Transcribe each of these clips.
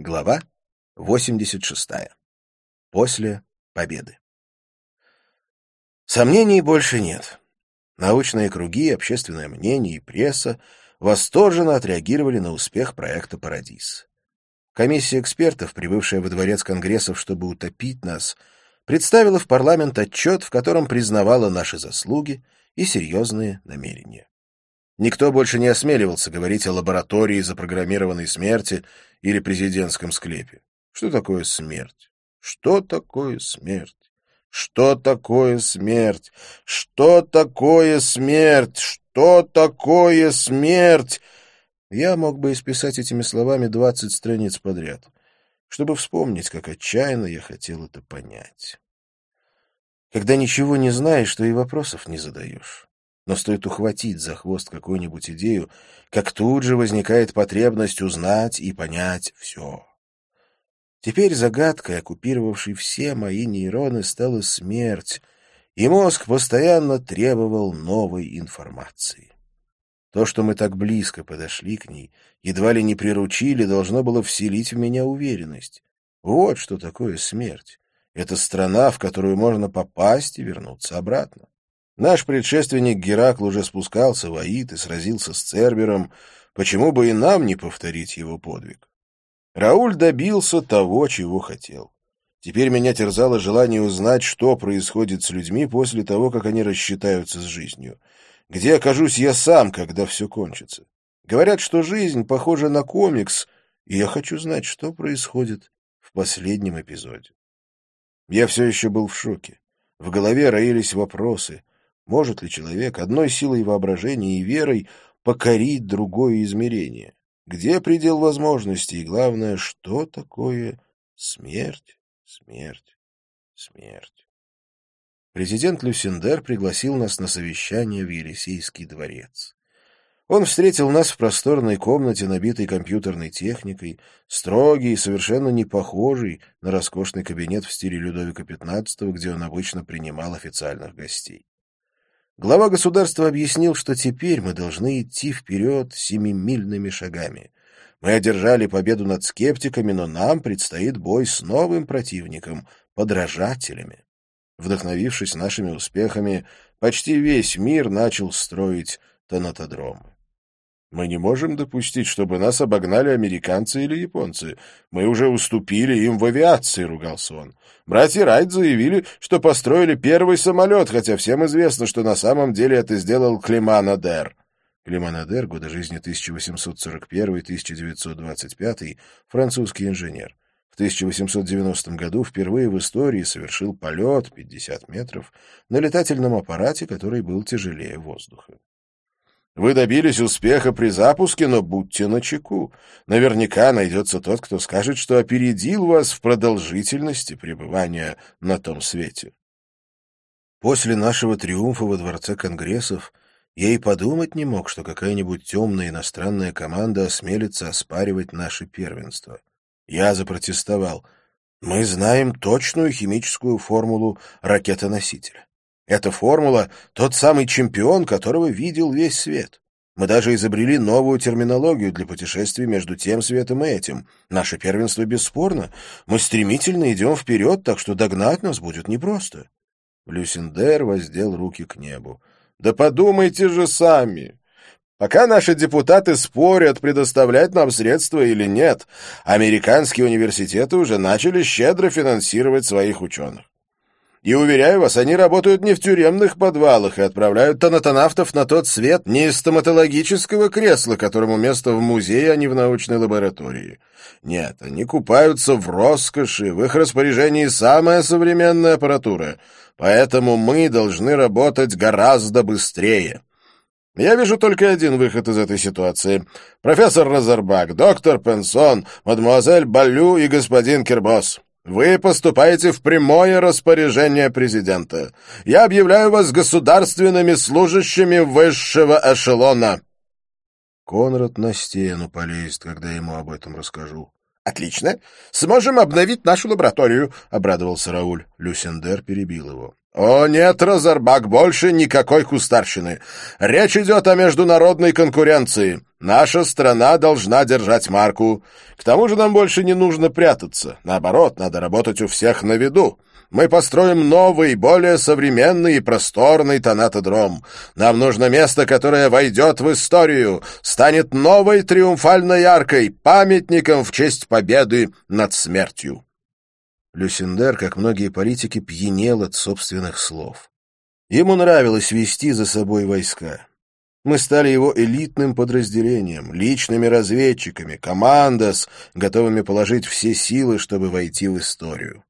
Глава 86. После победы. Сомнений больше нет. Научные круги, общественное мнение и пресса восторженно отреагировали на успех проекта «Парадис». Комиссия экспертов, прибывшая во дворец конгрессов, чтобы утопить нас, представила в парламент отчет, в котором признавала наши заслуги и серьезные намерения. Никто больше не осмеливался говорить о лаборатории запрограммированной смерти или президентском склепе. Что такое смерть? Что такое смерть? Что такое смерть? Что такое смерть? Что такое смерть? Я мог бы исписать этими словами двадцать страниц подряд, чтобы вспомнить, как отчаянно я хотел это понять. Когда ничего не знаешь, то и вопросов не задаешь но стоит ухватить за хвост какую-нибудь идею, как тут же возникает потребность узнать и понять все. Теперь загадкой, оккупировавшей все мои нейроны, стала смерть, и мозг постоянно требовал новой информации. То, что мы так близко подошли к ней, едва ли не приручили, должно было вселить в меня уверенность. Вот что такое смерть. Это страна, в которую можно попасть и вернуться обратно. Наш предшественник Геракл уже спускался в Аид и сразился с Цербером, почему бы и нам не повторить его подвиг? Рауль добился того, чего хотел. Теперь меня терзало желание узнать, что происходит с людьми после того, как они рассчитаются с жизнью. Где окажусь я сам, когда все кончится? Говорят, что жизнь похожа на комикс, и я хочу знать, что происходит в последнем эпизоде. Я все еще был в шоке. В голове роились вопросы. Может ли человек одной силой воображения и верой покорить другое измерение? Где предел возможностей? И главное, что такое смерть, смерть, смерть? Президент Люсендер пригласил нас на совещание в Елисейский дворец. Он встретил нас в просторной комнате, набитой компьютерной техникой, строгий и совершенно не похожий на роскошный кабинет в стиле Людовика XV, где он обычно принимал официальных гостей. Глава государства объяснил, что теперь мы должны идти вперед семимильными шагами. Мы одержали победу над скептиками, но нам предстоит бой с новым противником — подражателями. Вдохновившись нашими успехами, почти весь мир начал строить тонатодромы. Мы не можем допустить, чтобы нас обогнали американцы или японцы. Мы уже уступили им в авиации, — ругался он. Братья Райт заявили, что построили первый самолет, хотя всем известно, что на самом деле это сделал Климан Адер. Климан Адер, годы жизни 1841-1925, французский инженер. В 1890 году впервые в истории совершил полет 50 метров на летательном аппарате, который был тяжелее воздуха. Вы добились успеха при запуске, но будьте начеку. Наверняка найдется тот, кто скажет, что опередил вас в продолжительности пребывания на том свете. После нашего триумфа во Дворце Конгрессов я и подумать не мог, что какая-нибудь темная иностранная команда осмелится оспаривать наше первенство. Я запротестовал. Мы знаем точную химическую формулу ракетоносителя. Эта формула — тот самый чемпион, которого видел весь свет. Мы даже изобрели новую терминологию для путешествий между тем светом и этим. Наше первенство бесспорно. Мы стремительно идем вперед, так что догнать нас будет непросто. Люсендер воздел руки к небу. «Да подумайте же сами! Пока наши депутаты спорят, предоставлять нам средства или нет, американские университеты уже начали щедро финансировать своих ученых. И, уверяю вас, они работают не в тюремных подвалах и отправляют тонатонавтов на тот свет не из стоматологического кресла, которому место в музее, а не в научной лаборатории. Нет, они купаются в роскоши, в их распоряжении самая современная аппаратура, поэтому мы должны работать гораздо быстрее. Я вижу только один выход из этой ситуации. Профессор Розербак, доктор Пенсон, мадемуазель Балю и господин Кирбос. Вы поступаете в прямое распоряжение президента. Я объявляю вас государственными служащими высшего эшелона. Конрад на стену полезет, когда ему об этом расскажу. Отлично. Сможем обновить нашу лабораторию, обрадовался Рауль. Люсендер перебил его. «О нет, Розарбак, больше никакой кустарщины. Речь идет о международной конкуренции. Наша страна должна держать марку. К тому же нам больше не нужно прятаться. Наоборот, надо работать у всех на виду. Мы построим новый, более современный и просторный тонатодром. Нам нужно место, которое войдет в историю, станет новой триумфальной аркой, памятником в честь победы над смертью. Люсендер, как многие политики, пьянел от собственных слов. Ему нравилось вести за собой войска. Мы стали его элитным подразделением, личными разведчиками, командос, готовыми положить все силы, чтобы войти в историю.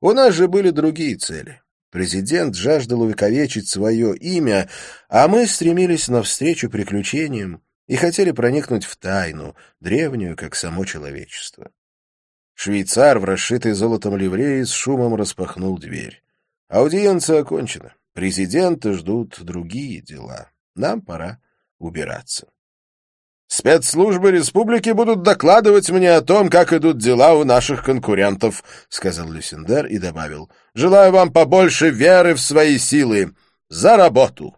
У нас же были другие цели. Президент жаждал увековечить свое имя, а мы стремились навстречу приключениям и хотели проникнуть в тайну, древнюю, как само человечество. Швейцар в расшитой золотом ливреи с шумом распахнул дверь. Аудиенция окончена. Президента ждут другие дела. Нам пора убираться. «Спецслужбы республики будут докладывать мне о том, как идут дела у наших конкурентов», — сказал Люсендер и добавил. «Желаю вам побольше веры в свои силы. За работу!»